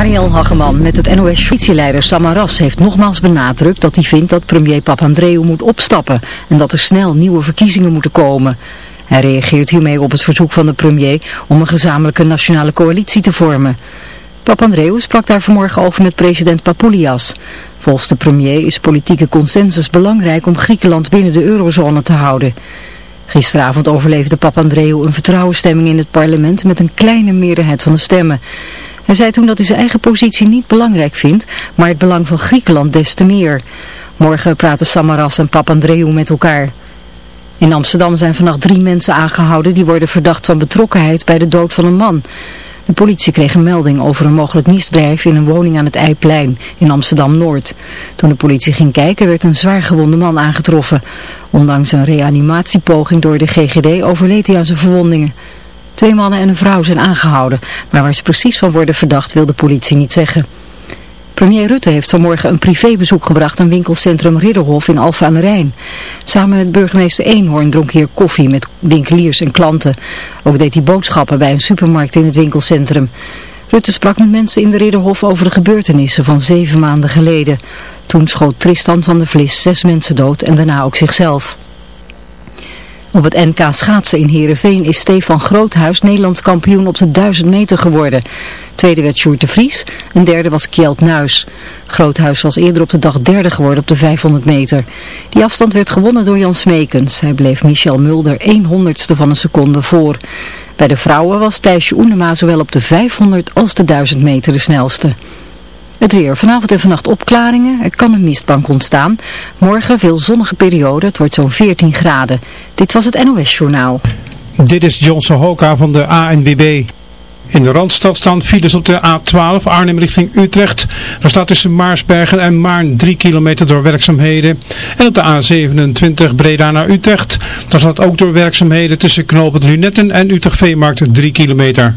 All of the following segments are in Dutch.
Marielle Hageman met het nos Justitieleider Samaras heeft nogmaals benadrukt dat hij vindt dat premier Papandreou moet opstappen en dat er snel nieuwe verkiezingen moeten komen. Hij reageert hiermee op het verzoek van de premier om een gezamenlijke nationale coalitie te vormen. Papandreou sprak daar vanmorgen over met president Papoulias. Volgens de premier is politieke consensus belangrijk om Griekenland binnen de eurozone te houden. Gisteravond overleefde Papandreou een vertrouwensstemming in het parlement met een kleine meerderheid van de stemmen. Hij zei toen dat hij zijn eigen positie niet belangrijk vindt, maar het belang van Griekenland des te meer. Morgen praten Samaras en Papandreou met elkaar. In Amsterdam zijn vannacht drie mensen aangehouden die worden verdacht van betrokkenheid bij de dood van een man. De politie kreeg een melding over een mogelijk misdrijf in een woning aan het Eiplein in Amsterdam-Noord. Toen de politie ging kijken werd een zwaar gewonde man aangetroffen. Ondanks een reanimatiepoging door de GGD overleed hij aan zijn verwondingen. Twee mannen en een vrouw zijn aangehouden, maar waar ze precies van worden verdacht wil de politie niet zeggen. Premier Rutte heeft vanmorgen een privébezoek gebracht aan winkelcentrum Ridderhof in Alphen aan de Rijn. Samen met burgemeester Eenhoorn dronk hij koffie met winkeliers en klanten. Ook deed hij boodschappen bij een supermarkt in het winkelcentrum. Rutte sprak met mensen in de Ridderhof over de gebeurtenissen van zeven maanden geleden. Toen schoot Tristan van der Vlis zes mensen dood en daarna ook zichzelf. Op het NK schaatsen in Heerenveen is Stefan Groothuis Nederlands kampioen op de 1000 meter geworden. Tweede werd Sjoerd de Vries en derde was Kjeld Nuis. Groothuis was eerder op de dag derde geworden op de 500 meter. Die afstand werd gewonnen door Jan Smekens. Hij bleef Michel Mulder 1 honderdste van een seconde voor. Bij de vrouwen was Thijsje Oenema zowel op de 500 als de 1000 meter de snelste. Het weer. Vanavond en vannacht opklaringen. Er kan een mistbank ontstaan. Morgen veel zonnige periode. Het wordt zo'n 14 graden. Dit was het NOS Journaal. Dit is Johnson Hoka van de ANWB. In de Randstad staan files op de A12 Arnhem richting Utrecht. Er staat tussen Maarsbergen en Maarn 3 kilometer door werkzaamheden. En op de A27 Breda naar Utrecht. Daar staat ook door werkzaamheden tussen Knoopend Lunetten en Utrecht Veemarkt 3 kilometer.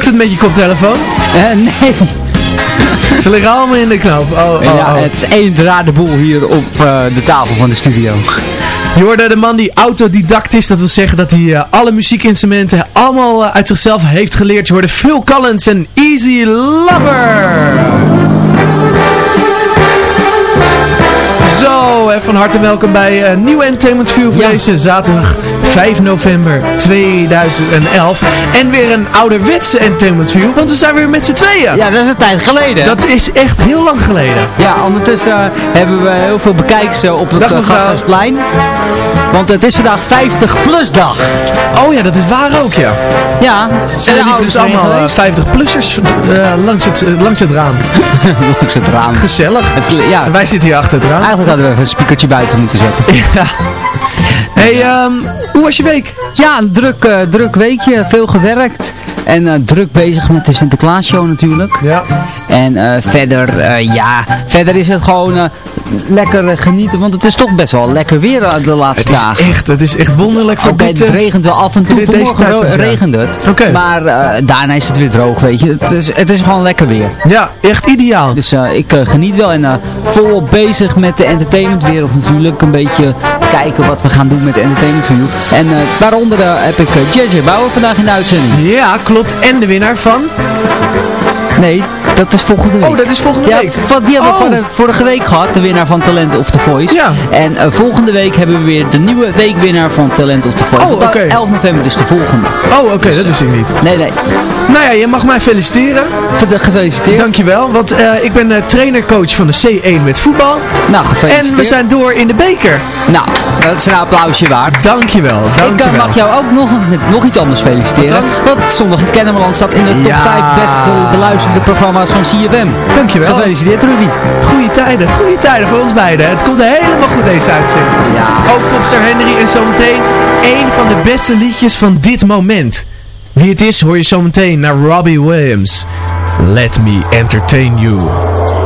Lukt het met je koptelefoon? Eh, nee. Ze liggen allemaal in de knop. Oh, oh, ja, oh. het is één draad boel hier op eh, de tafel van de studio. Je hoorde de man die autodidact is. Dat wil zeggen dat hij eh, alle muziekinstrumenten allemaal uit zichzelf heeft geleerd. Je hoorde Phil Collins en Easy Lover. Zo, en van harte welkom bij Nieuw Entertainment View voor Ja. deze zaterdag 5 november 2011. En weer een ouderwetse Entertainment View, want we zijn weer met z'n tweeën. Ja, dat is een tijd geleden. Dat is echt heel lang geleden. Ja, ondertussen eh, hebben we heel veel bekijks eh, op het Dag, mevrouw. Gasthuisplein. Want het is vandaag 50 plus dag. Oh ja, dat is waar ook, ja. Ja, Zijn er dus allemaal geweest? 50-plussers langs, het, eh, langs het raam. Langs het raam. Gezellig. Het ja, En wij zitten hier achter het raam. eigenlijk hadden we even een speakertje buiten moeten zetten. Ja. Hey, ehm, hoe was je week? Ja, een druk, eh, druk weekje, veel gewerkt. En eh, druk bezig met de Sinterklaasshow natuurlijk. Ja. En eh, verder, ja, verder is het gewoon lekker genieten. Want het is toch best wel lekker weer eh, de laatste Het is dagen. echt, het is echt wonderlijk. voor Oké, het regent wel af en toe. Vanmorgen tijd van het jaar. regent het. Oké. Maar eh, daarna is het weer droog, weet je. Het is, het is gewoon lekker weer. Ja, echt ideaal. Dus eh, ik geniet wel en volop bezig met de entertainmentwereld natuurlijk. Een beetje kijken wat we gaan doen met de entertainmentview. En eh, daaronder heb ik JJ Bauer vandaag in de uitzending. Ja, klopt. En de winnaar van... Nee, dat is volgende week. Oh, dat is volgende ja, week. van- die hebben we Oh. vorige, vorige week gehad, de winnaar van Talent of the Voice. Ja. En eh, volgende week hebben we weer de nieuwe weekwinnaar van Talent of the Voice. Oh, oké. 11 november is de volgende. Oh, oké, dat wist ik niet. Nee, nee. Nou ja, je mag mij feliciteren. Ge- Gefeliciteerd. Dankjewel, want eh, ik ben eh, trainer-coach van de C1 met voetbal. Nou, gefeliciteerd. En we zijn door in de beker. Nou, dat is een applausje waard. Dankjewel, Ik eh, dankjewel. mag jou ook nog met nog iets anders feliciteren. Want Zondag in Kennemerland staat in de top Ja. 5 best be- beluisterde programma's van CFM. Dankjewel. Gefeliciteerd Ruby. Goeie tijden, goede tijden voor ons beiden. Het komt helemaal goed deze uitzending. Ja. Ook Popstar Henry en zometeen één van de beste liedjes van dit moment. Wie het is hoor je zometeen naar Robbie Williams. Let me entertain you.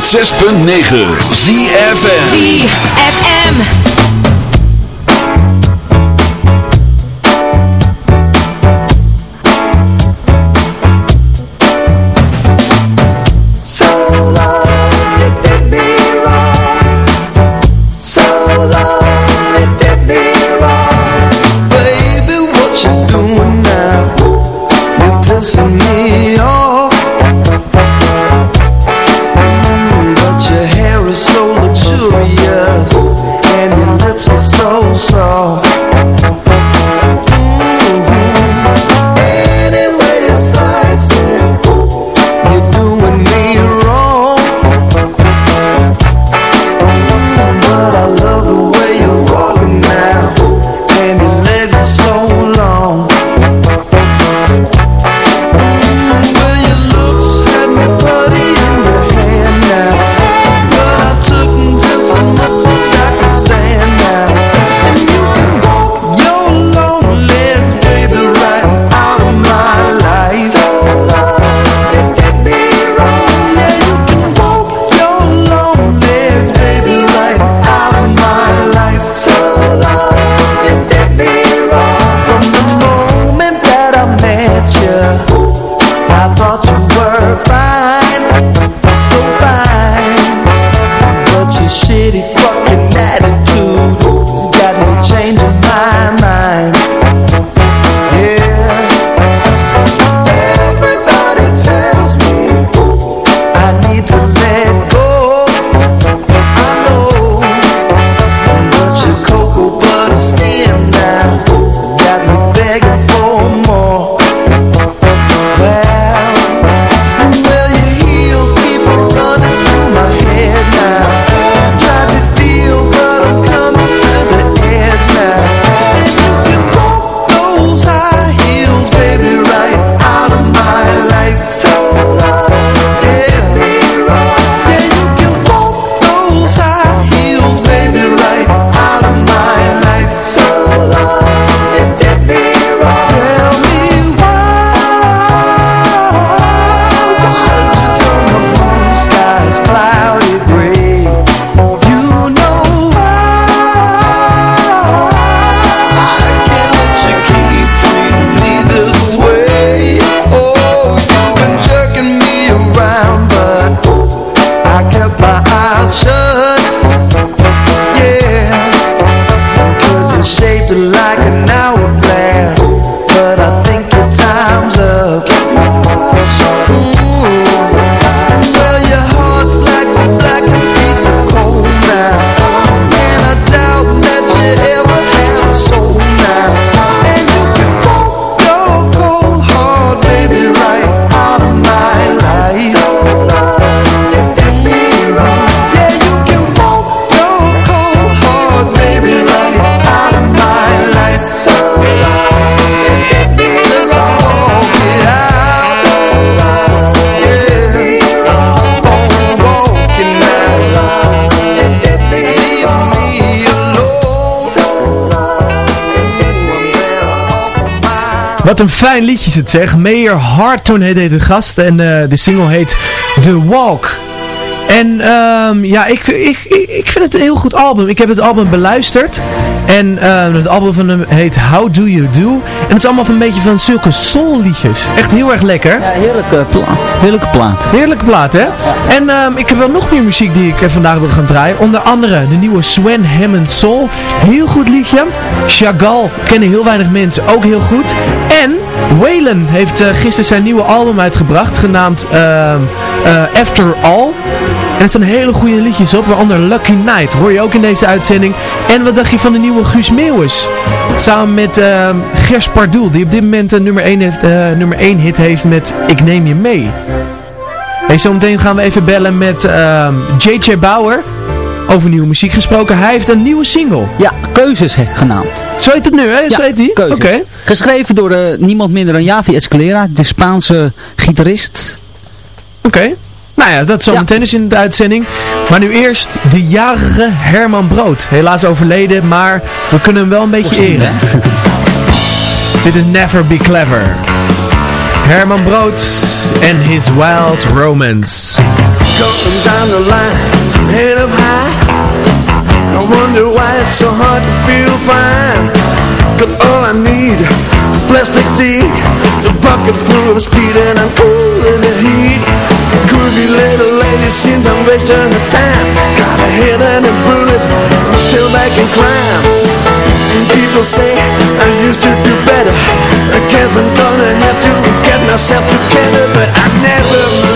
106.9 ZFM. ZFM. Shitty fucking night. Wat een fijn liedje is het zeg. Mayor Harton heet deze gast en eh, de single heet The Walk. En ehm, ja, ik, ik, ik, vind het een heel goed album. Ik heb het album beluisterd. En ehm, het album van hem heet How Do You Do. En het is allemaal van een beetje van zulke soul liedjes. Echt heel erg lekker. Ja, heerlijke, pla heerlijke plaat. Heerlijke plaat, hè? En ehm, ik heb wel nog meer muziek die ik eh, vandaag wil gaan draaien. Onder andere de nieuwe Sven Hammond Soul. Heel goed liedje. Chagall kennen heel weinig mensen, ook heel goed. Waylon heeft eh, gisteren zijn nieuwe album uitgebracht, genaamd ehm, eh, After All. En er staan hele goede liedjes op, waaronder Lucky Night, hoor je ook in deze uitzending. En wat dacht je van de nieuwe Guus Meeuwis? Samen met ehm Gers Pardoel, die op dit moment een nummer 1 hit, eh, nummer 1 hit heeft met Ik Neem Je Mee. Zometeen gaan we even bellen met ehm, JJ Bauer. Over nieuwe muziek gesproken. Hij heeft een nieuwe single. Ja, Keuzes genaamd. Zo heet het nu, hè? Zo Ja, heet hij? Oké. Keuzes. Geschreven door eh, niemand minder dan Javi Escalera, de Spaanse gitarist. Oké. Nou ja, dat zometeen is in de uitzending. Maar nu eerst de jarige Herman Brood. Helaas overleden, maar we kunnen hem wel een beetje eren. Dit is Never Be Clever. Herman Brood en His Wild Romance. Going down the line, head up high. I wonder why it's so hard to feel fine. Got all I need, plastic tea A bucket full of speed and I'm cool in the heat. Groovy little lady seems I'm wasting her time. Got a head and a bullet, I'm still back in crime. People say I used to do better. I guess I'm gonna have to get myself together But I never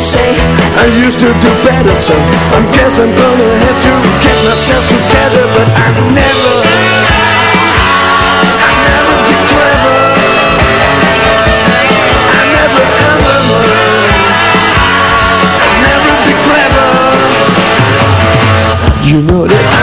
say I used to do better So I guess I'm gonna have to get myself together But I never never be clever. I never ever I never be clever. You know that I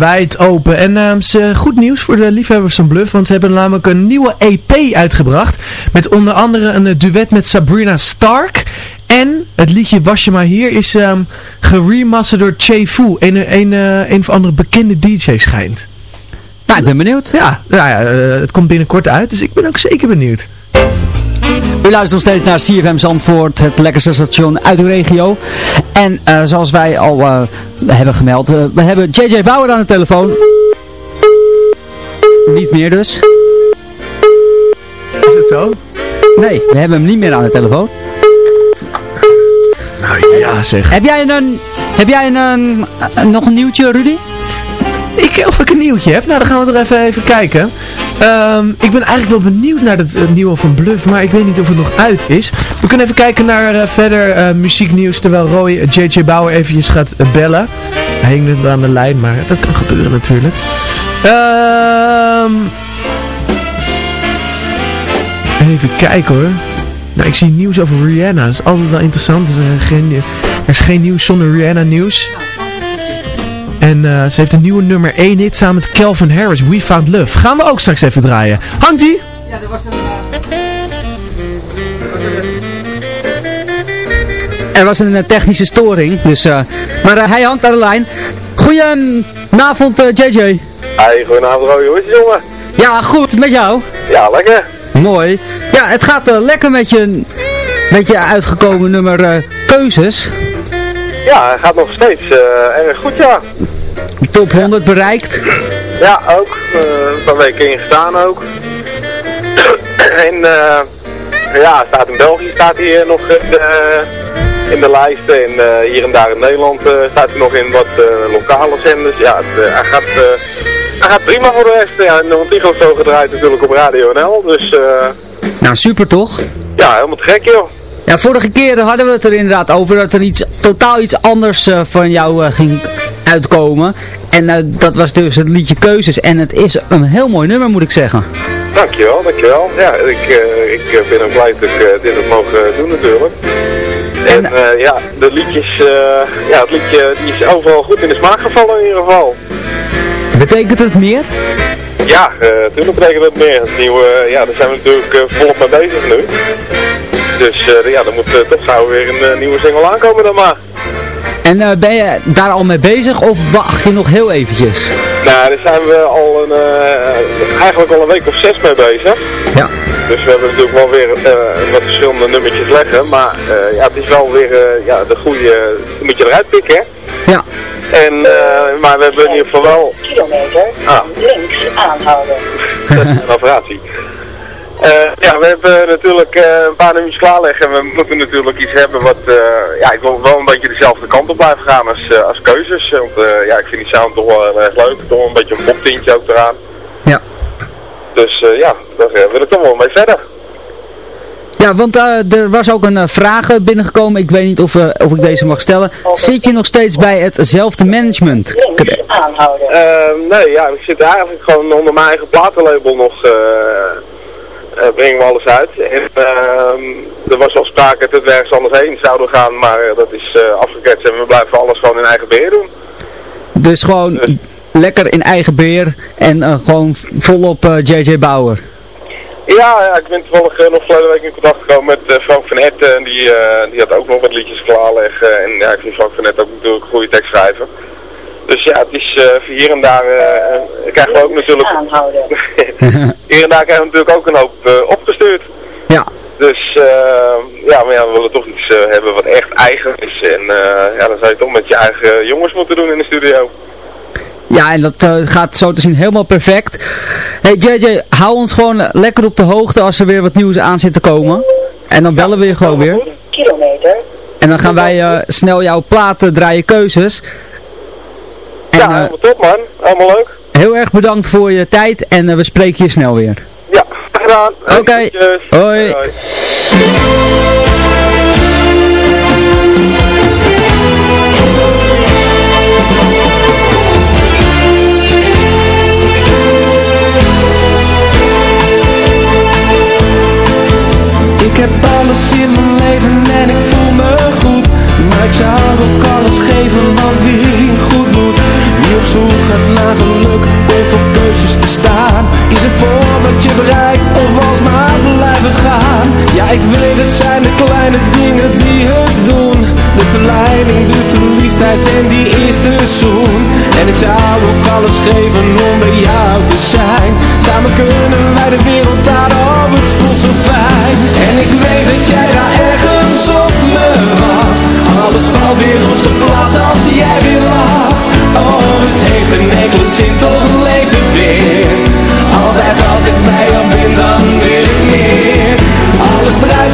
wijd open. En ze, goed nieuws voor de liefhebbers van Bluff, want ze hebben namelijk een nieuwe EP uitgebracht. Met onder andere een eh, duet met Sabrina Stark. En het liedje Was je maar hier is um, geremasterd door Che Fu, een, een, een of andere bekende DJ schijnt. Nou, ik ben benieuwd. Ja, nou ja het komt binnenkort uit, dus ik ben ook zeker benieuwd. U luistert nog steeds naar CFM Zandvoort, het lekkerste station uit uw regio. En uh, zoals wij al uh, hebben gemeld, uh, we hebben JJ Bauer aan de telefoon. Niet meer dus. Is het zo? Nee, we hebben hem niet meer aan de telefoon. Nou ja zeg. Heb jij een, heb jij een, nog een nieuwtje Rudy? Ik, of ik een nieuwtje heb? Nou, dan gaan we er even, even kijken. Um, ik ben eigenlijk wel benieuwd naar het nieuwe van Bluff, maar ik weet niet of het nog uit is. We kunnen even kijken naar uh, verder uh, muzieknieuws, terwijl Roy JJ Bauer eventjes gaat bellen. Hij hing net aan de lijn, maar dat kan gebeuren natuurlijk. Um, even kijken hoor. Nou, ik zie nieuws over Rihanna. Dat is altijd wel interessant. Er is, geen, er is geen nieuws zonder Rihanna nieuws. En uh, ze heeft een nieuwe nummer 1 hit samen met Calvin Harris, We Found Love. Gaan we ook straks even draaien. Hangt ie? Ja, er was een... Er was een technische storing, dus, uh, maar uh, hij hangt aan de lijn. Goedenavond JJ. Hey, goedenavond Roy, hoe is het jongen? Ja, goed, met jou? Ja, lekker. Mooi. Ja, het gaat lekker met je, met je uitgekomen nummer Keuzes. Ja, hij gaat nog steeds erg goed, ja. Top 100 bereikt? Ja, ook. Uh, een paar weken in gestaan ook. en uh, ja, staat in België staat hij nog in de, in de lijsten. En uh, hier en daar in Nederland staat hij nog in wat lokale zenders. Ja, het, hij, gaat, hij gaat prima voor de rest. Ja, en Antigo zo gedraaid natuurlijk op Radio NL. Dus, nou, super toch? Ja, helemaal te gek joh. Ja, vorige keer hadden we het er inderdaad over dat er iets, totaal iets anders van jou ging uitkomen. En uh, dat was dus het liedje Keuzes. En het is een heel mooi nummer moet ik zeggen. Dankjewel, dankjewel. Ja, ik, uh, ik ben ook blij dat ik dit heb mogen doen natuurlijk. En, en ja, de liedjes, ja, het liedje die is overal goed in de smaak gevallen in ieder geval. Betekent het meer? Ja, natuurlijk betekent het meer. Het nieuwe, ja, daar zijn we natuurlijk volop mee bezig nu. Dus ja, er moet toch gauw weer een nieuwe single aankomen dan maar. En uh, ben je daar al mee bezig of wacht je nog heel eventjes? Nou, daar zijn we al een, uh, eigenlijk al een week of zes mee bezig. Ja. Dus we hebben natuurlijk wel weer uh, wat verschillende nummertjes leggen. Maar ja, het is wel weer ja, de goede, moet je eruit pikken hè? Ja. En, maar we hebben in ieder geval wel... Kilometer, ah. links aanhouden. een operatie. Uh, ja, we hebben natuurlijk uh, een paar nummers klaarleggen en we moeten natuurlijk iets hebben wat, uh, ja, ik wil wel een beetje dezelfde kant op blijven gaan als, als keuzes. Want ja, ik vind die sound toch wel heel erg leuk, toch een beetje een poptintje ook eraan. Ja. Dus ja, daar wil ik toch wel mee verder. Ja, want er was ook een vraag binnengekomen, ik weet niet of, of ik deze mag stellen. Zit je nog steeds bij hetzelfde management? aanhouden. nee, ja, ik zit eigenlijk gewoon onder mijn eigen platenlabel nog uh, brengen we alles uit. En uh, er was al sprake dat we ergens anders heen zouden gaan, maar uh, dat is uh, afgeketst en we blijven alles gewoon in eigen beheer doen. Dus gewoon dus. lekker in eigen beheer en gewoon volop JJ Bauer. Ja, ja, ik ben toevallig nog vorige week in contact gekomen met Frank van Etten en die, die had ook nog wat liedjes klaarleggen. En ja, ik vind Frank van Etten ook natuurlijk een goede tekst schrijven. Dus ja, het is uh, hier en daar uh, krijgen we ook natuurlijk... hier en daar krijgen we natuurlijk ook een hoop uh, opgestuurd. Ja. Dus ja, maar ja, we willen toch iets hebben wat echt eigen is. En ja, dan zou je toch met je eigen jongens moeten doen in de studio. Ja, en dat uh, gaat zo te zien helemaal perfect. Hey JJ, hou ons gewoon lekker op de hoogte als er weer wat nieuws aan zit te komen. En dan bellen we je gewoon weer. Kilometer. En dan gaan wij uh, snel jouw platen draaien keuzes. En, ja, helemaal top man. Helemaal leuk. Heel erg bedankt voor je tijd en uh, we spreken je snel weer. Ja, gedaan. Oké, okay. hoi. hoi. Ik heb alles in mijn leven en ik voel me goed Maar ik zou ook alles geven, want wie zoek gaat naar geluk door voor keuzes te staan. Kies ervoor wat je bereikt Of als maar blijven gaan. Ja ik weet het zijn de kleine dingen die het doen. De verleiding, de verliefdheid en die eerste zoen. En ik zou ook alles geven om bij jou te zijn. Samen kunnen wij de wereld aan op het voelt zo fijn. En ik weet dat jij daar ergens op me wacht. Alles valt weer op zijn plaats als jij wil. In enkele zin, toch leeft het weer. Altijd als ik bij ben, dan wil ik meer. Alles draait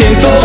siento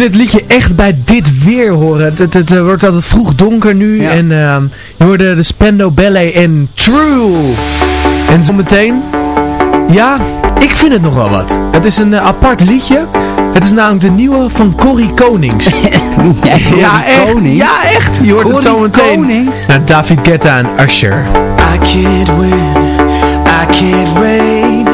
vind het liedje echt bij dit weer horen. Het, het, het, wordt altijd vroeg donker nu. En ehm, je hoorde de Spendo Ballet en True. En zometeen... Ja, ik vind het nog wel wat. Het is een eh, apart liedje. Het is namelijk de nieuwe van Corrie Konings. ja, echt. Konings? Ja, echt. Je hoort het Corrie zo meteen. Konings? Naar David Guetta en Usher. I can't win, I can't reign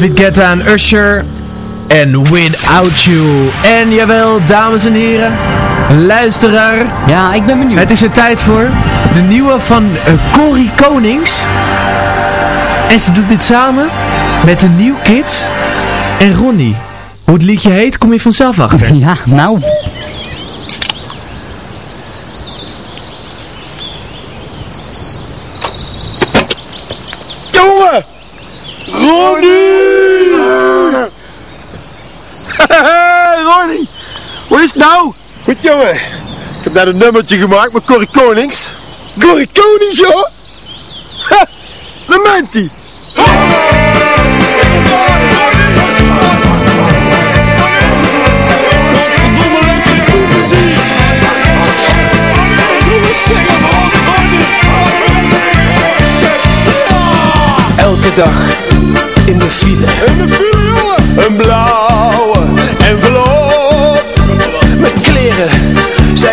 David Guetta en Usher. En Without You. En jawel, dames en heren. Luisteraar. Ja, ik ben benieuwd. Het is er tijd voor. De nieuwe van uh, Corrie Konings. En ze doet dit samen met de New Kids en Ronnie. Hoe het liedje heet, kom je vanzelf achter. Ja, nou. Jongen! Ronnie! Ronnie! Hoe is het nou? Goed jongen. Ik heb net een nummertje gemaakt met Corrie Konings. Corrie Konings, joh! Ha! Elke dag in de file In de file, jongen! Een blauwe envelop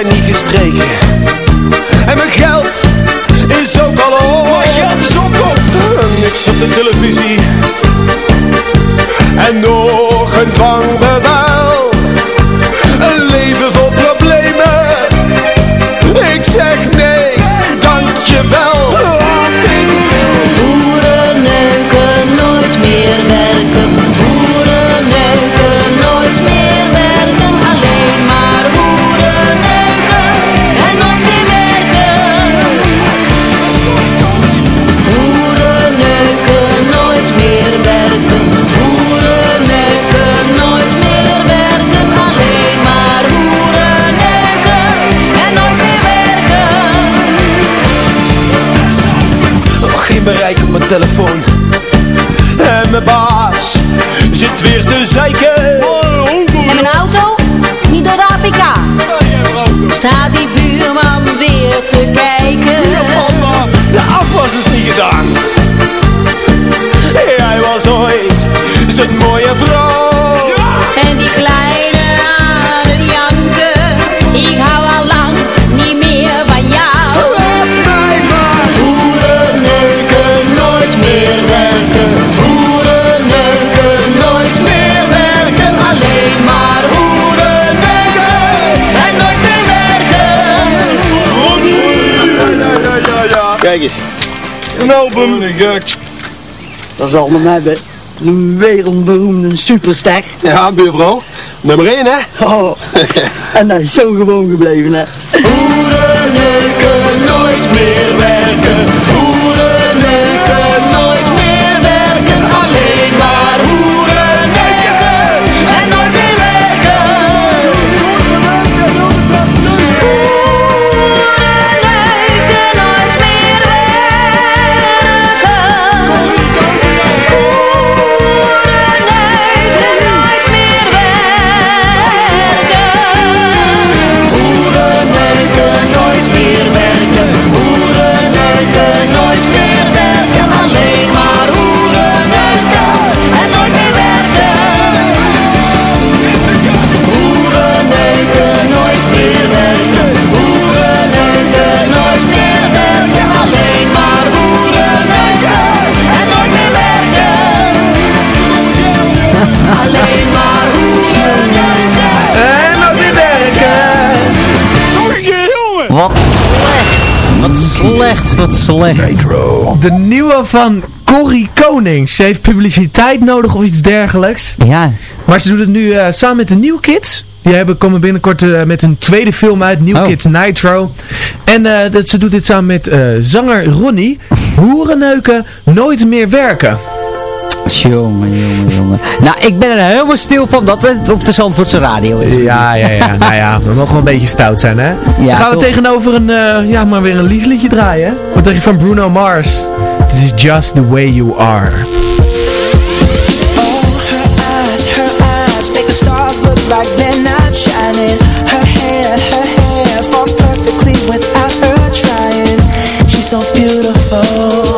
zijn niet gestreken. En mijn geld is ook al op. Mijn geld is ook op. Niks op de televisie. En nog een dwangbevel. Bereik op mijn telefoon. En mijn baas zit weer te zeiken. En mijn auto? Niet door de APK. Staat die buurman weer te kijken? De afwas is niet gedaan. Hij was ooit zijn mooie vrouw. Kijk eens. Een album. Dat zal hem hebben. Een wereldberoemde superster. Ja, buurvrouw. Nummer 1, hè? Oh. en hij is zo gewoon gebleven, hè. Boeren neuken, nooit meer werken. Alleen maar neuken. En. Nog een keer, jongen. Wat slecht. Wat slecht, wat slecht. De nieuwe van Corrie Konings. Ze heeft publiciteit nodig of iets dergelijks. Ja. Maar ze doet het nu eh, samen met de New Kids. Die hebben, komen binnenkort eh, met een tweede film uit, New Oh. Kids Nitro. En eh, dat, ze doet dit samen met eh, zanger Ronnie. Hoerenneuken, nooit meer werken. Jongen, jongen, jongen. Nou, ik ben er helemaal stil van dat het op de Zandvoortse radio is. Ja, ja, ja. nou ja, we mogen wel een beetje stout zijn, hè? Dan gaan we toch. tegenover een, eh, ja, maar weer een liefliedje draaien? Wat je van Bruno Mars? This is just the way you are. eyes, her eyes make the stars look like they're not shining. Her hair, her hair falls perfectly without her trying. She's so beautiful,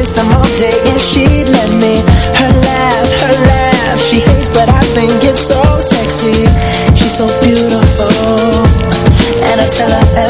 lips, I kiss them all day if she'd let me. Her laugh, her laugh, she hates but I think it's so sexy. She's so beautiful, and I tell her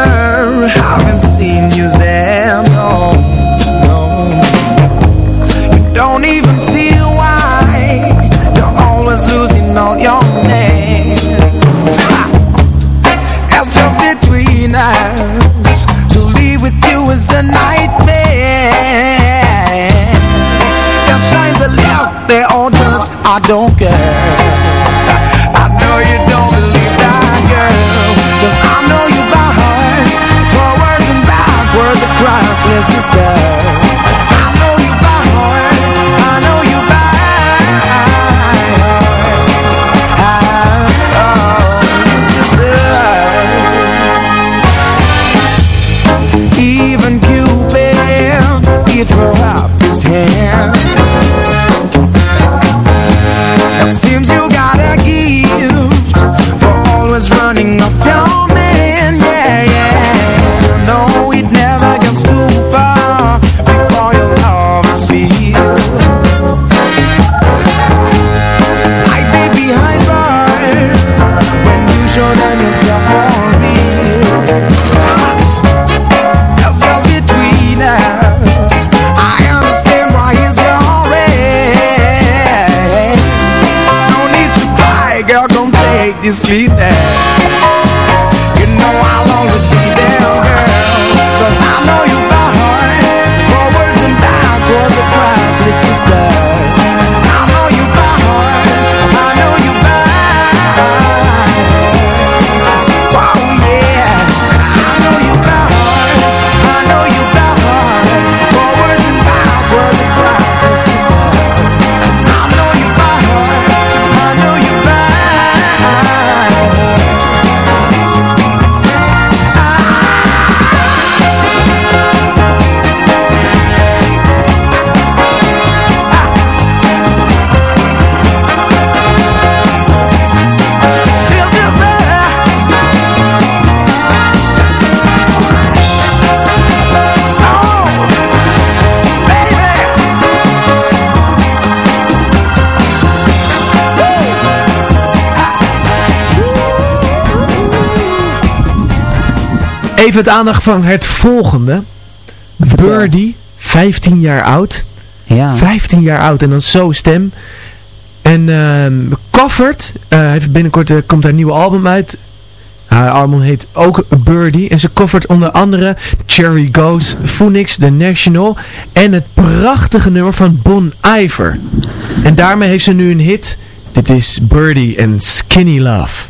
call your name That's just between us To leave with you is a nightmare. They're trying to left, they all I don't care. I know you don't believe that I know you by heart. And girl, come take this clean Even het aandacht van het volgende. Birdie, 15 jaar oud. Ja. 15 jaar oud en dan zo stem. En ehm, uh, eh, Covered, heeft binnenkort eh, komt haar nieuwe album uit. Haar album heet ook Birdie. En ze covert onder andere Cherry Goes, Phoenix, The National en het prachtige nummer van Bon Iver. En daarmee heeft ze nu een hit. Dit is Birdie en Skinny Love.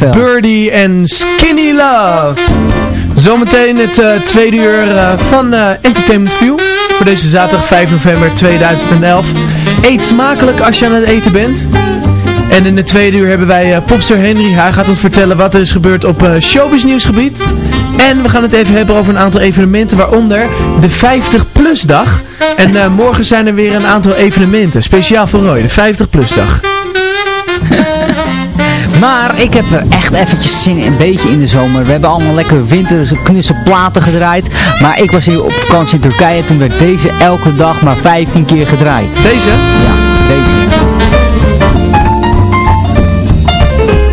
Hoorde Birdie en Skinny Love. Zometeen het eh, tweede uur eh, van eh, Entertainment View. Voor deze zaterdag 5 november 2011. Eet smakelijk als je aan het eten bent. En in het tweede uur hebben wij uh, Popster Henry. Hij gaat ons vertellen wat er is gebeurd op uh, showbiz nieuwsgebied. En we gaan het even hebben over een aantal evenementen. Waaronder de 50 plus dag. En uh, morgen zijn er weer een aantal evenementen. Speciaal voor Roy, de 50 plus dag. Maar ik heb echt eventjes zin een beetje in de zomer. We hebben allemaal lekker winterse knusse platen gedraaid. Maar ik was hier op vakantie in Turkije. Toen werd deze elke dag maar 15 keer gedraaid. Deze? Ja, deze.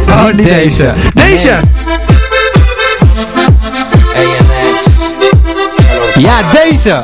Oh, niet deze. Deze! Ja, deze!